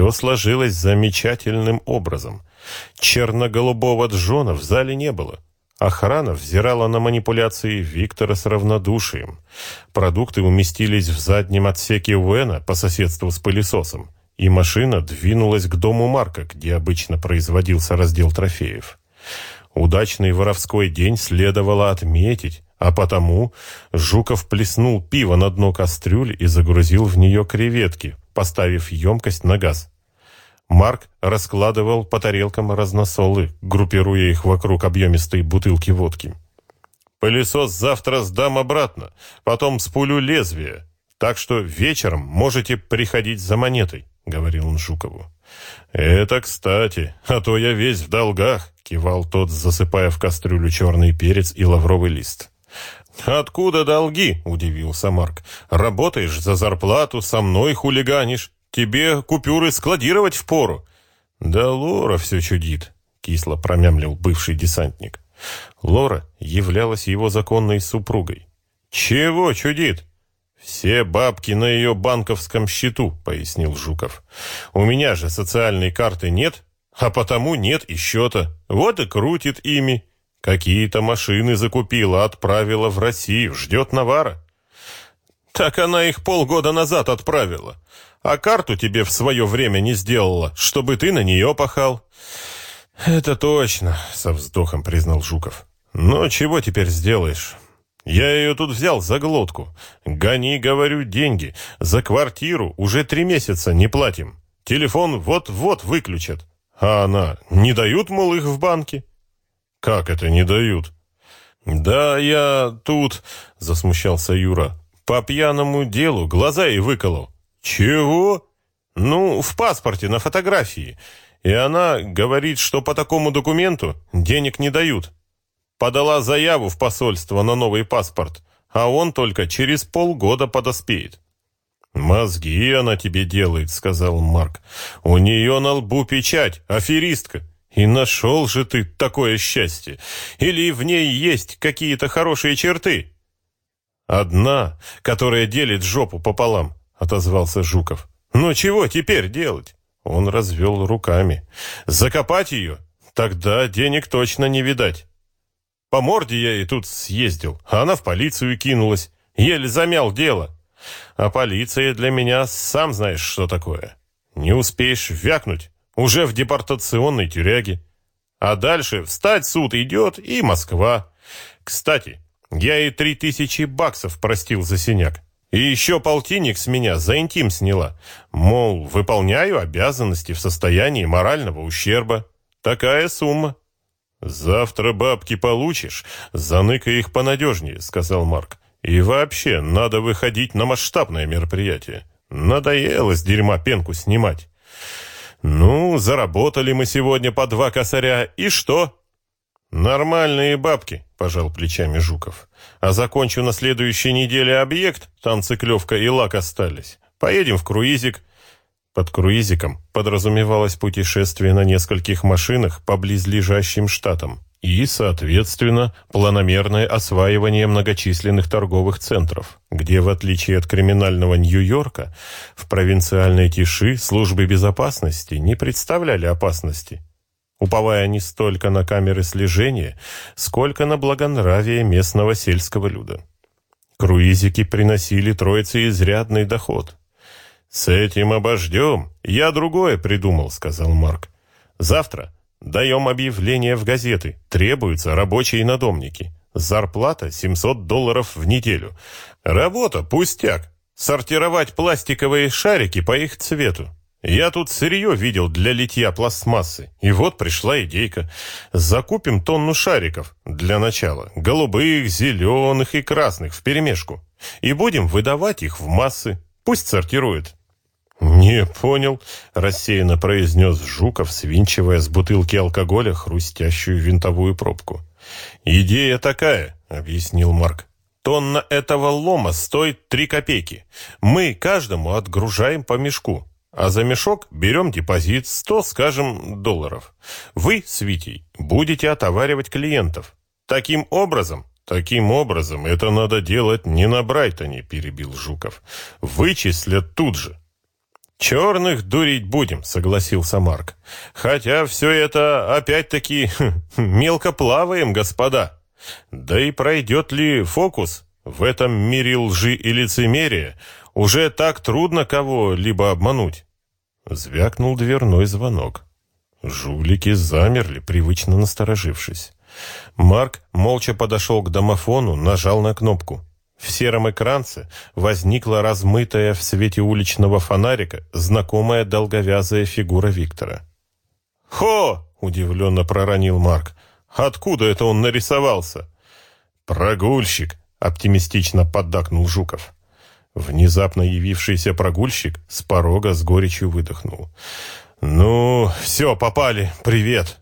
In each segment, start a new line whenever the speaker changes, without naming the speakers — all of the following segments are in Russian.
Все сложилось замечательным образом. Черно-голубого Джона в зале не было. Охрана взирала на манипуляции Виктора с равнодушием. Продукты уместились в заднем отсеке Уэна по соседству с пылесосом, и машина двинулась к дому Марка, где обычно производился раздел трофеев. Удачный воровской день следовало отметить, а потому Жуков плеснул пиво на дно кастрюли и загрузил в нее креветки, поставив емкость на газ. Марк раскладывал по тарелкам разносолы, группируя их вокруг объемистой бутылки водки. «Пылесос завтра сдам обратно, потом спулю лезвие, так что вечером можете приходить за монетой», — говорил он Жукову. «Это кстати, а то я весь в долгах», — кивал тот, засыпая в кастрюлю черный перец и лавровый лист. «Откуда долги?» — удивился Марк. «Работаешь за зарплату, со мной хулиганишь. Тебе купюры складировать впору». «Да Лора все чудит», — кисло промямлил бывший десантник. Лора являлась его законной супругой. «Чего чудит?» «Все бабки на ее банковском счету», — пояснил Жуков. «У меня же социальной карты нет, а потому нет и счета. Вот и крутит ими. Какие-то машины закупила, отправила в Россию, ждет навара». «Так она их полгода назад отправила а карту тебе в свое время не сделала, чтобы ты на нее пахал». «Это точно», — со вздохом признал Жуков. «Но чего теперь сделаешь? Я ее тут взял за глотку. Гони, говорю, деньги. За квартиру уже три месяца не платим. Телефон вот-вот выключат. А она, не дают, мол, их в банке?» «Как это не дают?» «Да я тут», — засмущался Юра, — «по пьяному делу глаза и выколол. «Чего?» «Ну, в паспорте, на фотографии. И она говорит, что по такому документу денег не дают. Подала заяву в посольство на новый паспорт, а он только через полгода подоспеет». «Мозги она тебе делает», — сказал Марк. «У нее на лбу печать, аферистка. И нашел же ты такое счастье. Или в ней есть какие-то хорошие черты?» «Одна, которая делит жопу пополам отозвался Жуков. «Ну чего теперь делать?» Он развел руками. «Закопать ее? Тогда денег точно не видать. По морде я и тут съездил, а она в полицию кинулась. Еле замял дело. А полиция для меня, сам знаешь, что такое. Не успеешь вякнуть, уже в депортационной тюряге. А дальше встать суд идет и Москва. Кстати, я и три тысячи баксов простил за синяк. И еще полтинник с меня за интим сняла. Мол, выполняю обязанности в состоянии морального ущерба. Такая сумма. «Завтра бабки получишь, заныкай их понадежнее», — сказал Марк. «И вообще, надо выходить на масштабное мероприятие. Надоело с дерьма пенку снимать». «Ну, заработали мы сегодня по два косаря, и что?» «Нормальные бабки», — пожал плечами Жуков. «А закончу на следующей неделе объект, там циклевка и лак остались. Поедем в круизик». Под круизиком подразумевалось путешествие на нескольких машинах по близлежащим штатам и, соответственно, планомерное осваивание многочисленных торговых центров, где, в отличие от криминального Нью-Йорка, в провинциальной тиши службы безопасности не представляли опасности уповая не столько на камеры слежения, сколько на благонравие местного сельского люда. Круизики приносили троице изрядный доход. «С этим обождем. Я другое придумал», — сказал Марк. «Завтра даем объявление в газеты. Требуются рабочие надомники. Зарплата 700 долларов в неделю. Работа пустяк. Сортировать пластиковые шарики по их цвету. Я тут сырье видел для литья пластмассы. И вот пришла идейка. Закупим тонну шариков для начала. Голубых, зеленых и красных вперемешку. И будем выдавать их в массы. Пусть сортируют. «Не понял», — рассеянно произнес Жуков, свинчивая с бутылки алкоголя хрустящую винтовую пробку. «Идея такая», — объяснил Марк. «Тонна этого лома стоит три копейки. Мы каждому отгружаем по мешку. А за мешок берем депозит 100, скажем, долларов. Вы с будете отоваривать клиентов. Таким образом, таким образом, это надо делать не на Брайтоне, перебил Жуков. Вычислят тут же. «Черных дурить будем», — согласился Марк. «Хотя все это опять-таки мелко плаваем, господа. Да и пройдет ли фокус в этом мире лжи и лицемерия? Уже так трудно кого-либо обмануть». Звякнул дверной звонок. Жулики замерли, привычно насторожившись. Марк молча подошел к домофону, нажал на кнопку. В сером экранце возникла размытая в свете уличного фонарика знакомая долговязая фигура Виктора. «Хо!» — удивленно проронил Марк. «Откуда это он нарисовался?» «Прогульщик!» — оптимистично поддакнул Жуков. Внезапно явившийся прогульщик с порога с горечью выдохнул. «Ну, все, попали. Привет!»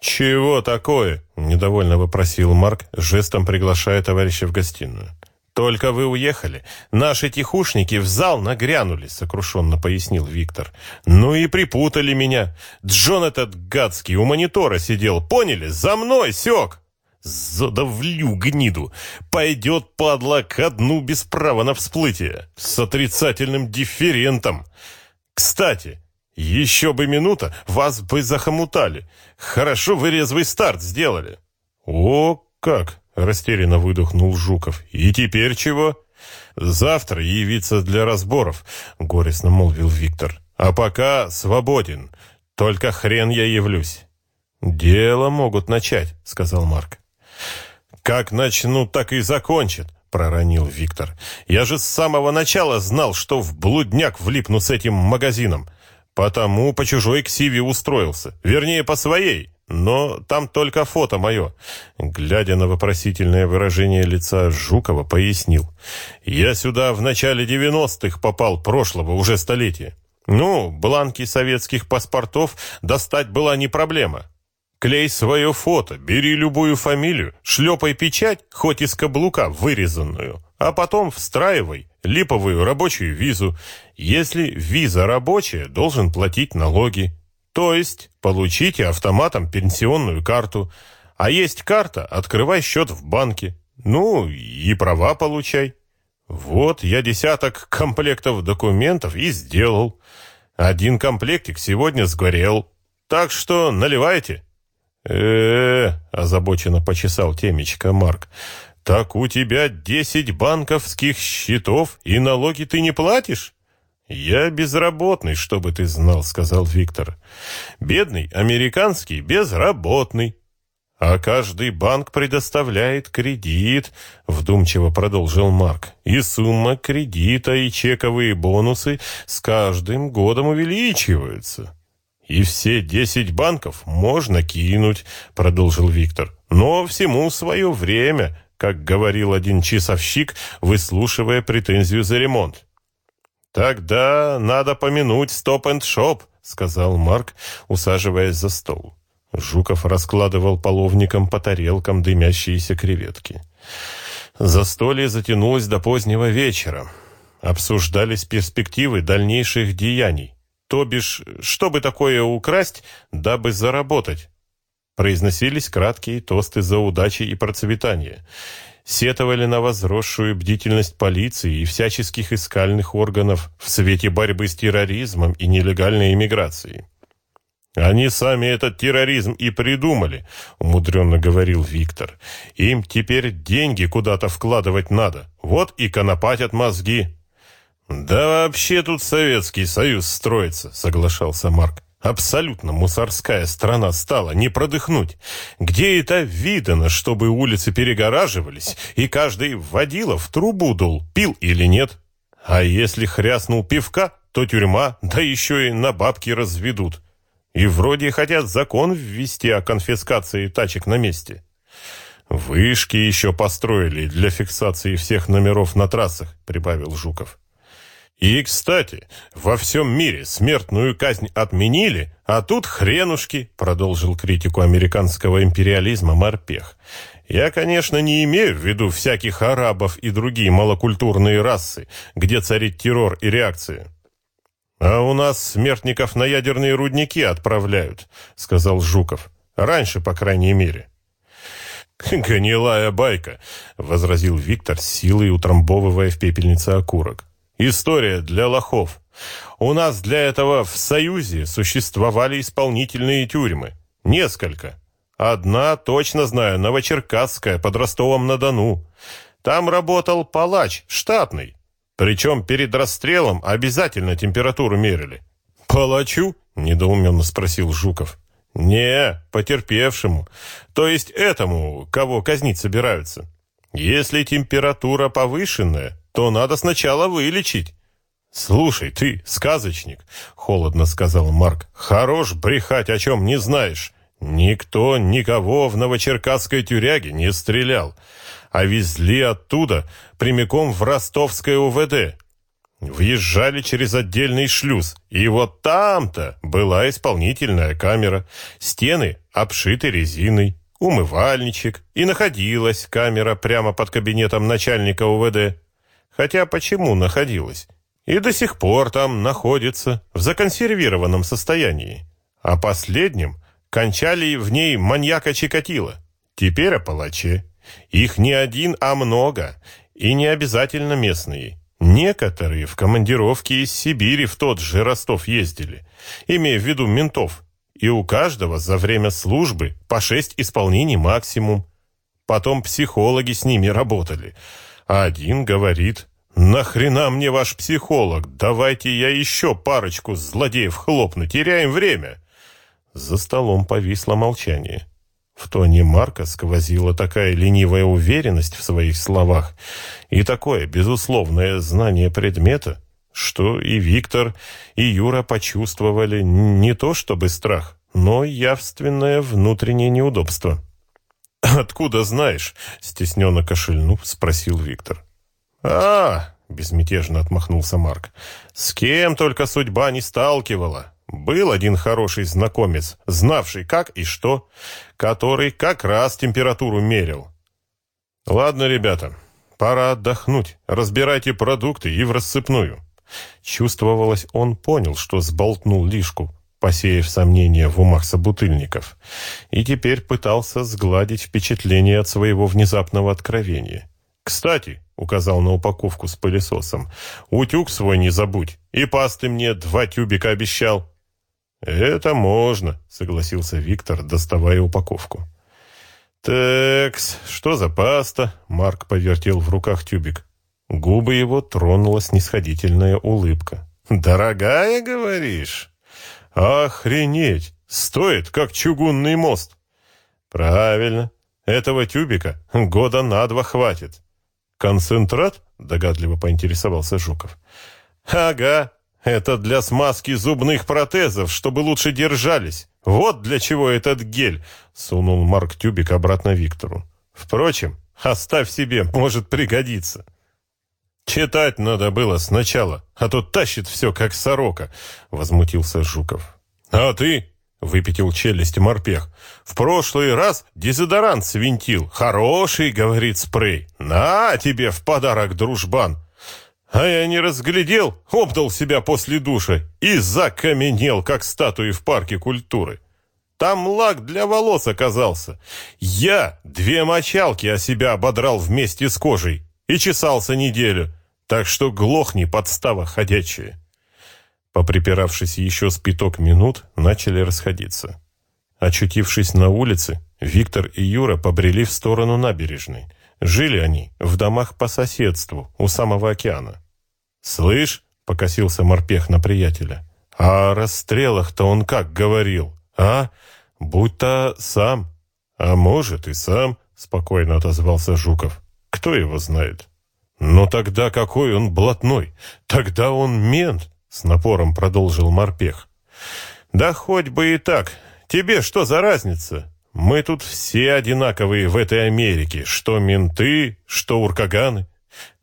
«Чего такое?» — недовольно вопросил Марк, жестом приглашая товарища в гостиную. «Только вы уехали. Наши тихушники в зал нагрянули», — сокрушенно пояснил Виктор. «Ну и припутали меня. Джон этот гадский у монитора сидел, поняли? За мной сёк!» «Задавлю гниду! Пойдет, падла, ко дну без права на всплытие, с отрицательным дифферентом. Кстати, еще бы минута, вас бы захомутали. Хорошо вы резвый старт сделали». «О, как!» Растерянно выдохнул Жуков. «И теперь чего?» «Завтра явиться для разборов», — горестно молвил Виктор. «А пока свободен. Только хрен я явлюсь». «Дело могут начать», — сказал Марк. «Как начнут, так и закончат», — проронил Виктор. «Я же с самого начала знал, что в блудняк влипну с этим магазином. Потому по чужой ксиве устроился. Вернее, по своей. Но там только фото мое. Глядя на вопросительное выражение лица Жукова, пояснил. Я сюда в начале девяностых попал, прошлого уже столетия. Ну, бланки советских паспортов достать была не проблема. Клей свое фото, бери любую фамилию, шлепай печать, хоть из каблука вырезанную, а потом встраивай липовую рабочую визу. Если виза рабочая, должен платить налоги. То есть получите автоматом пенсионную карту. А есть карта, открывай счет в банке. Ну, и права получай. Вот я десяток комплектов документов и сделал. Один комплектик сегодня сгорел. Так что наливайте. э, -э озабоченно почесал темечко Марк. «Так у тебя десять банковских счетов, и налоги ты не платишь?» «Я безработный, чтобы ты знал», — сказал Виктор. «Бедный, американский, безработный». «А каждый банк предоставляет кредит», — вдумчиво продолжил Марк. «И сумма кредита, и чековые бонусы с каждым годом увеличиваются». «И все десять банков можно кинуть», — продолжил Виктор. «Но всему свое время», как говорил один часовщик, выслушивая претензию за ремонт. «Тогда надо помянуть стоп-энд-шоп», — сказал Марк, усаживаясь за стол. Жуков раскладывал половником по тарелкам дымящиеся креветки. Застолье затянулось до позднего вечера. Обсуждались перспективы дальнейших деяний. То бишь, чтобы такое украсть, дабы заработать. Произносились краткие тосты за удачи и процветание сетовали на возросшую бдительность полиции и всяческих искальных органов в свете борьбы с терроризмом и нелегальной иммиграцией. «Они сами этот терроризм и придумали», — умудренно говорил Виктор. «Им теперь деньги куда-то вкладывать надо. Вот и конопатят мозги». «Да вообще тут Советский Союз строится», — соглашался Марк. Абсолютно мусорская страна стала, не продыхнуть. Где это видано, чтобы улицы перегораживались, и каждый водила в трубу дул, пил или нет? А если хряснул пивка, то тюрьма, да еще и на бабки разведут. И вроде хотят закон ввести о конфискации тачек на месте. Вышки еще построили для фиксации всех номеров на трассах, прибавил Жуков. И, кстати, во всем мире смертную казнь отменили, а тут хренушки, продолжил критику американского империализма Морпех. Я, конечно, не имею в виду всяких арабов и другие малокультурные расы, где царит террор и реакция. А у нас смертников на ядерные рудники отправляют, сказал Жуков. Раньше, по крайней мере. «Гнилая байка», — возразил Виктор, силой утрамбовывая в пепельнице окурок. История для лохов. У нас для этого в Союзе существовали исполнительные тюрьмы. Несколько. Одна, точно знаю, Новочеркасская, под Ростовом-на-Дону. Там работал палач, штатный. Причем перед расстрелом обязательно температуру мерили. «Палачу?» — недоуменно спросил Жуков. «Не, потерпевшему. То есть этому, кого казнить собираются. Если температура повышенная, то надо сначала вылечить». «Слушай, ты, сказочник», — холодно сказал Марк, — «хорош брехать, о чем не знаешь. Никто никого в новочеркасской тюряге не стрелял, а везли оттуда прямиком в ростовское УВД. Въезжали через отдельный шлюз, и вот там-то была исполнительная камера, стены обшиты резиной, умывальничек, и находилась камера прямо под кабинетом начальника УВД. Хотя почему находилась? И до сих пор там находится, в законсервированном состоянии. А последним кончали в ней маньяка Чикатило. Теперь о палаче. Их не один, а много, и не обязательно местные. Некоторые в командировке из Сибири в тот же Ростов ездили, имея в виду ментов. И у каждого за время службы по шесть исполнений максимум. Потом психологи с ними работали. А один говорит, «Нахрена мне ваш психолог? Давайте я еще парочку злодеев хлопну, теряем время». За столом повисло молчание. В тоне Марка сквозила такая ленивая уверенность в своих словах и такое безусловное знание предмета, что и Виктор, и Юра почувствовали не то чтобы страх, но явственное внутреннее неудобство. «Откуда знаешь?» — стесненно кашельнув, спросил Виктор. «А, — безмятежно отмахнулся Марк, — с кем только судьба не сталкивала. Был один хороший знакомец, знавший как и что, который как раз температуру мерил. Ладно, ребята, пора отдохнуть. Разбирайте продукты и в рассыпную. Чувствовалось, он понял, что сболтнул лишку, посеяв сомнения в умах собутыльников, и теперь пытался сгладить впечатление от своего внезапного откровения. «Кстати», — указал на упаковку с пылесосом, — «утюг свой не забудь, и пасты мне два тюбика обещал». «Это можно», — согласился Виктор, доставая упаковку. «Такс, что за паста?» — Марк повертел в руках тюбик. Губы его тронула снисходительная улыбка. «Дорогая, говоришь?» «Охренеть! Стоит, как чугунный мост!» «Правильно. Этого тюбика года на два хватит». «Концентрат?» — догадливо поинтересовался Жуков. «Ага, это для смазки зубных протезов, чтобы лучше держались. Вот для чего этот гель, сунул Марк тюбик обратно Виктору. Впрочем, оставь себе, может пригодиться. Читать надо было сначала, а то тащит все как сорока, возмутился Жуков. А ты, выпятил челюсть морпех. В прошлый раз дезодорант свинтил. Хороший, говорит спрей. На тебе в подарок, дружбан. А я не разглядел, обдал себя после душа и закаменел, как статуи в парке культуры. Там лак для волос оказался. Я две мочалки о себя ободрал вместе с кожей и чесался неделю. Так что глохни, подстава ходячая. Поприпиравшись еще с пяток минут, начали расходиться. Очутившись на улице, Виктор и Юра побрели в сторону набережной. Жили они в домах по соседству, у самого океана. «Слышь», — покосился морпех на приятеля, — «а о расстрелах-то он как говорил, а? Будь-то сам». «А может, и сам», — спокойно отозвался Жуков. «Кто его знает?» «Ну тогда какой он блатной? Тогда он мент», — с напором продолжил морпех. «Да хоть бы и так. Тебе что за разница? Мы тут все одинаковые в этой Америке, что менты, что уркаганы.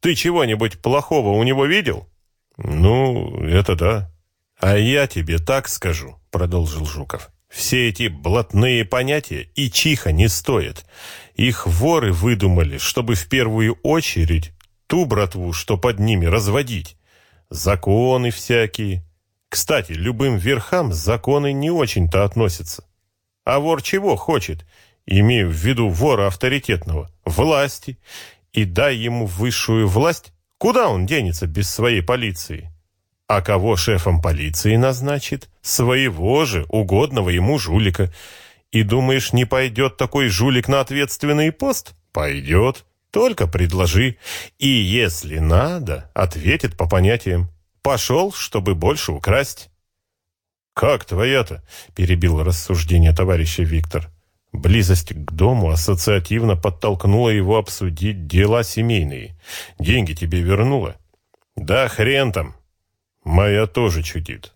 Ты чего-нибудь плохого у него видел? Ну, это да. А я тебе так скажу, продолжил Жуков. Все эти блатные понятия и чиха не стоят. Их воры выдумали, чтобы в первую очередь ту братву, что под ними, разводить. Законы всякие. Кстати, любым верхам законы не очень-то относятся. А вор чего хочет? Имею в виду вора авторитетного. Власти и дай ему высшую власть, куда он денется без своей полиции? А кого шефом полиции назначит? Своего же, угодного ему жулика. И думаешь, не пойдет такой жулик на ответственный пост? Пойдет. Только предложи. И если надо, ответит по понятиям. Пошел, чтобы больше украсть. «Как твоя-то?» — перебил рассуждение товарища Виктор. Близость к дому ассоциативно подтолкнула его обсудить дела семейные. «Деньги тебе вернула?» «Да хрен там!» «Моя тоже чудит».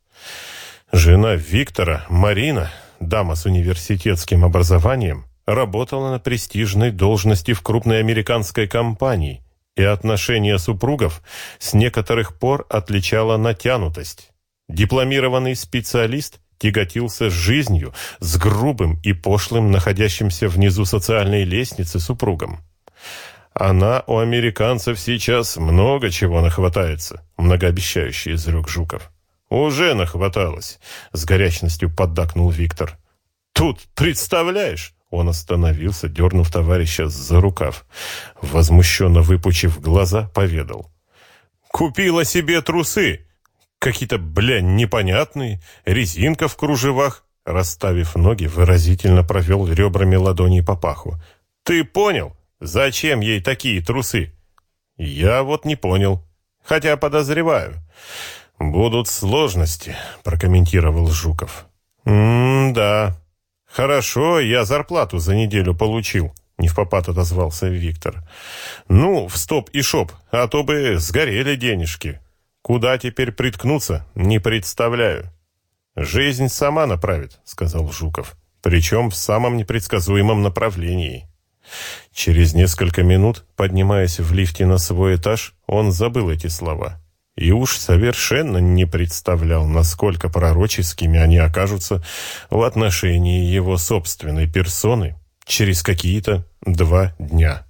Жена Виктора, Марина, дама с университетским образованием, работала на престижной должности в крупной американской компании, и отношения супругов с некоторых пор отличала натянутость. Дипломированный специалист тяготился жизнью, с грубым и пошлым, находящимся внизу социальной лестницы супругом. Она у американцев сейчас много чего нахватается, многообещающий изрек Жуков. Уже нахваталась, с горячностью поддакнул Виктор. Тут, представляешь, он остановился, дернув товарища за рукав. Возмущенно выпучив глаза, поведал. «Купила себе трусы! Какие-то, бля, непонятные, резинка в кружевах!» Расставив ноги, выразительно провел ребрами ладони по паху. «Ты понял, зачем ей такие трусы?» «Я вот не понял, хотя подозреваю». «Будут сложности», — прокомментировал Жуков. «М-да», «Хорошо, я зарплату за неделю получил», — не в попад отозвался Виктор. «Ну, в стоп и шоп, а то бы сгорели денежки. Куда теперь приткнуться, не представляю». «Жизнь сама направит», — сказал Жуков, «причем в самом непредсказуемом направлении». Через несколько минут, поднимаясь в лифте на свой этаж, он забыл эти слова и уж совершенно не представлял, насколько пророческими они окажутся в отношении его собственной персоны через какие-то два дня.